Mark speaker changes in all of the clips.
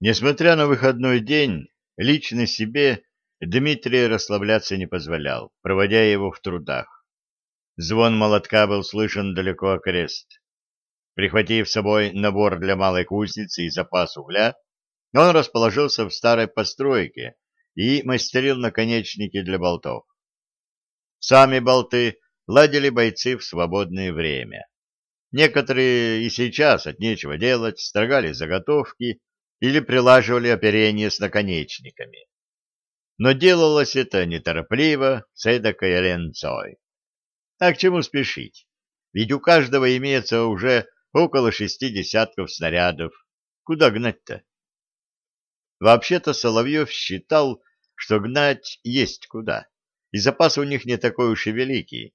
Speaker 1: Несмотря на выходной день, лично себе Дмитрий расслабляться не позволял, проводя его в трудах. Звон молотка был слышен далеко окрест. Прихватив с собой набор для малой кузницы и запас угля, он расположился в старой постройке и мастерил наконечники для болтов. Сами болты ладили бойцы в свободное время. Некоторые и сейчас от нечего делать строгали заготовки или прилаживали оперение с наконечниками. Но делалось это неторопливо, с эдакой ленцой. А к чему спешить? Ведь у каждого имеется уже около шести десятков снарядов. Куда гнать-то? Вообще-то Соловьев считал, что гнать есть куда, и запас у них не такой уж и великий,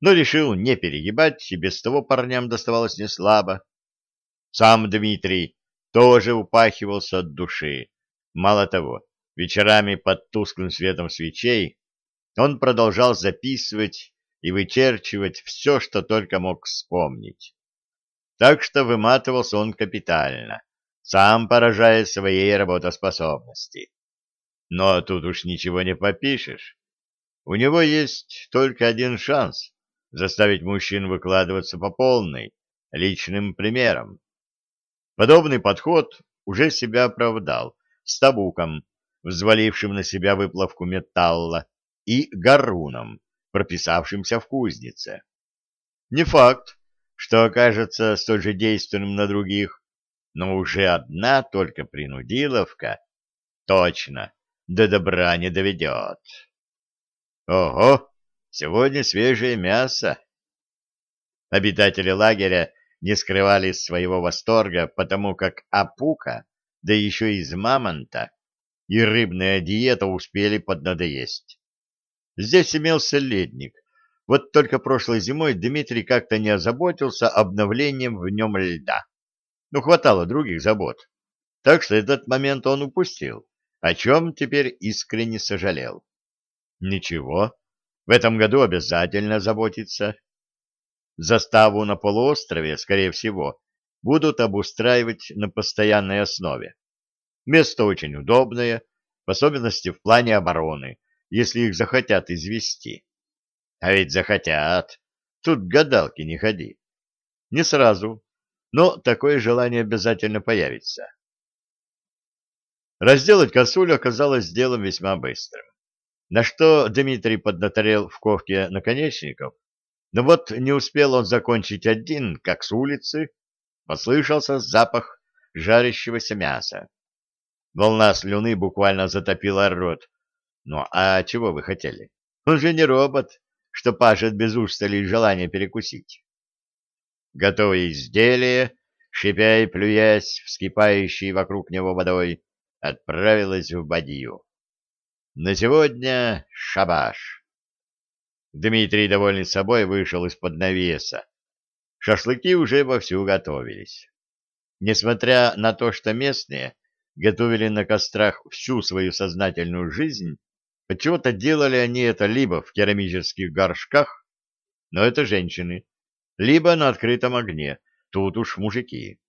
Speaker 1: но решил не перегибать, и без того парням доставалось неслабо. Сам Дмитрий тоже упахивался от души. Мало того, вечерами под тусклым светом свечей он продолжал записывать и вычерчивать все, что только мог вспомнить. Так что выматывался он капитально, сам поражая своей работоспособности. Но тут уж ничего не попишешь. У него есть только один шанс заставить мужчин выкладываться по полной, личным примером. Подобный подход уже себя оправдал с табуком, взвалившим на себя выплавку металла, и гаруном, прописавшимся в кузнице. Не факт, что окажется столь же действенным на других, но уже одна только принудиловка точно до добра не доведет. Ого, сегодня свежее мясо. Обитатели лагеря не скрывали своего восторга, потому как опука, да еще из мамонта, и рыбная диета успели поднадоесть. Здесь имелся ледник, вот только прошлой зимой Дмитрий как-то не озаботился обновлением в нем льда. Ну, хватало других забот. Так что этот момент он упустил, о чем теперь искренне сожалел. Ничего, в этом году обязательно заботиться. Заставу на полуострове, скорее всего, будут обустраивать на постоянной основе. Место очень удобное, в особенности в плане обороны, если их захотят извести. А ведь захотят. Тут гадалки не ходи. Не сразу, но такое желание обязательно появится. Разделать косулю оказалось делом весьма быстрым, на что Дмитрий поднаторел в ковке наконечников, но вот не успел он закончить один, как с улицы послышался запах жарящегося мяса. Волна слюны буквально затопила рот. Ну а чего вы хотели? Он же не робот, что пашет без устали и желания перекусить. Готовое изделие, шипя и плюясь, вскипающей вокруг него водой, отправилось в бадью. На сегодня шабаш. Дмитрий, довольный собой, вышел из-под навеса. Шашлыки уже вовсю готовились. Несмотря на то, что местные готовили на кострах всю свою сознательную жизнь, отчего-то делали они это либо в керамических горшках, но это женщины, либо на открытом огне, тут уж мужики.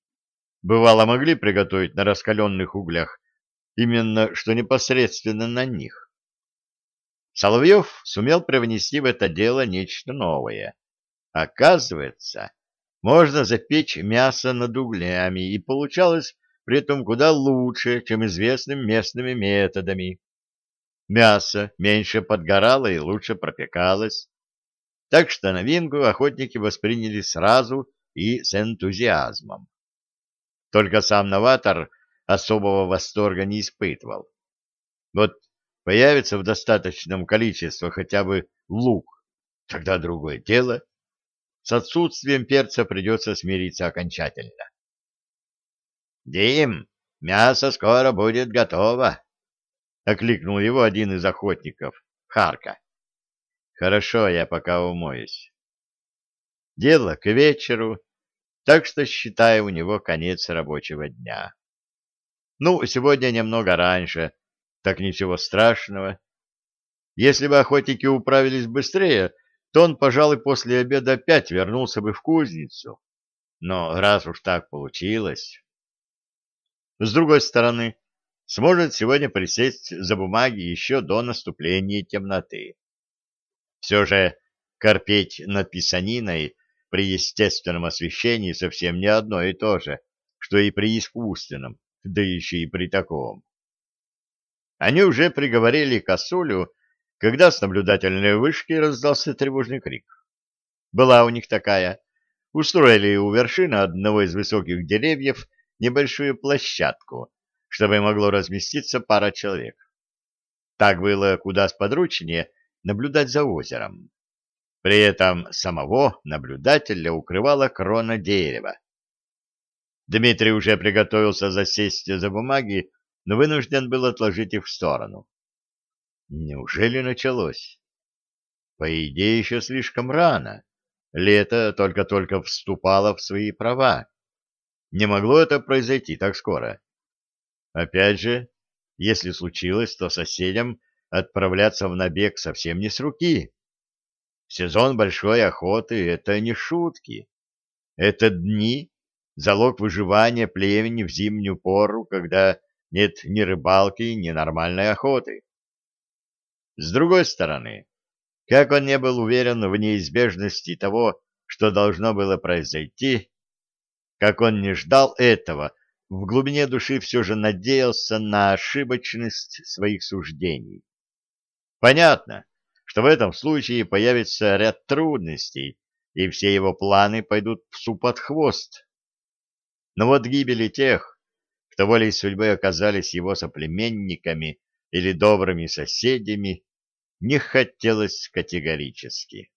Speaker 1: Бывало, могли приготовить на раскаленных углях, именно что непосредственно на них. Соловьев сумел привнести в это дело нечто новое. Оказывается, можно запечь мясо над углями, и получалось при этом куда лучше, чем известными местными методами. Мясо меньше подгорало и лучше пропекалось. Так что новинку охотники восприняли сразу и с энтузиазмом. Только сам новатор особого восторга не испытывал. Вот появится в достаточном количестве хотя бы лук, тогда другое дело. С отсутствием перца придется смириться окончательно. — Дим, мясо скоро будет готово, — окликнул его один из охотников, Харка. — Хорошо, я пока умоюсь. Дело к вечеру, так что считаю у него конец рабочего дня. Ну, сегодня немного раньше, так ничего страшного. Если бы охотники управились быстрее, то он, пожалуй, после обеда опять вернулся бы в кузницу. Но раз уж так получилось... С другой стороны, сможет сегодня присесть за бумаги еще до наступления темноты. Все же корпеть над писаниной при естественном освещении совсем не одно и то же, что и при искусственном, да еще и при таком. Они уже приговорили косулю, когда с наблюдательной вышки раздался тревожный крик. Была у них такая. Устроили у вершины одного из высоких деревьев небольшую площадку, чтобы могло разместиться пара человек. Так было куда сподручнее наблюдать за озером. При этом самого наблюдателя укрывала крона дерева. Дмитрий уже приготовился засесть за бумаги, но вынужден был отложить их в сторону. Неужели началось? По идее, еще слишком рано. Лето только-только вступало в свои права. Не могло это произойти так скоро. Опять же, если случилось, то соседям отправляться в набег совсем не с руки. Сезон большой охоты — это не шутки. Это дни, залог выживания племени в зимнюю пору, когда нет ни рыбалки, ни нормальной охоты. С другой стороны, как он не был уверен в неизбежности того, что должно было произойти, как он не ждал этого, в глубине души все же надеялся на ошибочность своих суждений. Понятно, что в этом случае появится ряд трудностей, и все его планы пойдут псу под хвост. Но вот гибели тех, кто волей судьбы оказались его соплеменниками или добрыми соседями, не хотелось категорически.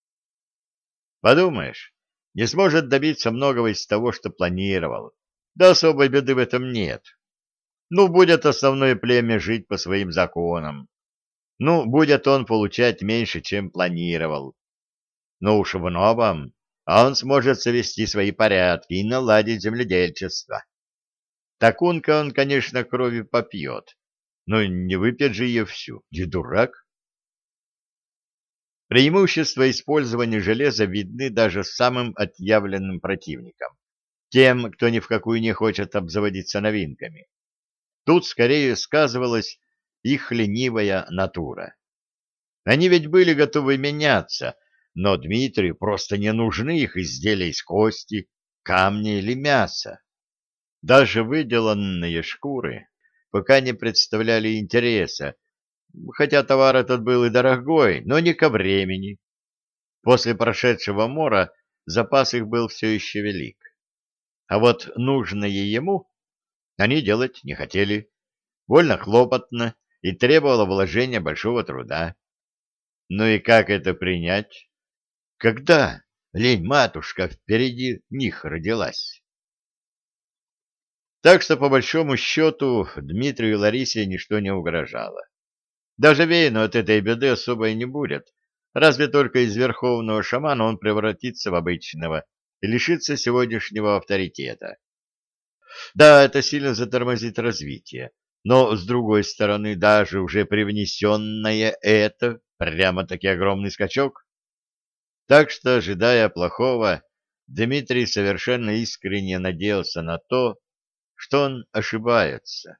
Speaker 1: Подумаешь, не сможет добиться многого из того, что планировал. Да особой беды в этом нет. Ну, будет основное племя жить по своим законам. Ну, будет он получать меньше, чем планировал. Но уж в новом он сможет совести свои порядки и наладить земледельчество. Такунка он, конечно, крови попьет, но не выпьет же ее всю, не дурак. Преимущества использования железа видны даже самым отъявленным противникам, тем, кто ни в какую не хочет обзаводиться новинками. Тут скорее сказывалась их ленивая натура. Они ведь были готовы меняться, но Дмитрию просто не нужны их изделия из кости, камня или мяса. Даже выделанные шкуры пока не представляли интереса, хотя товар этот был и дорогой, но не ко времени. После прошедшего мора запас их был все еще велик. А вот нужное ему они делать не хотели. Больно хлопотно и требовало вложения большого труда. Ну и как это принять? Когда лень-матушка впереди них родилась? Так что, по большому счету, Дмитрию и Ларисе ничто не угрожало. Даже Вейну от этой беды особо и не будет, разве только из верховного шамана он превратится в обычного и лишится сегодняшнего авторитета. Да, это сильно затормозит развитие, но, с другой стороны, даже уже привнесенное это прямо-таки огромный скачок. Так что, ожидая плохого, Дмитрий совершенно искренне надеялся на то, что он ошибается.